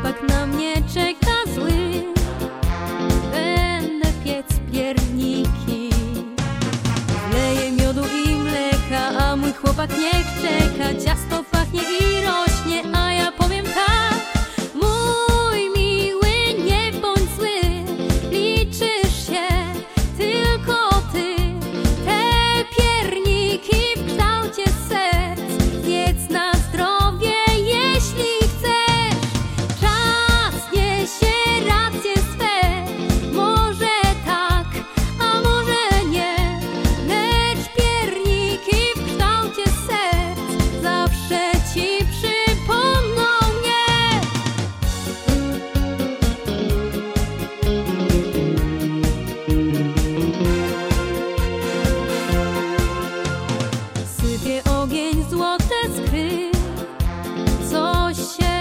chłopak na mnie czeka zły. Będę piec pierniki. Leję miodu i mleka, a mój chłopak niech czeka. Ciasto złote skry, co się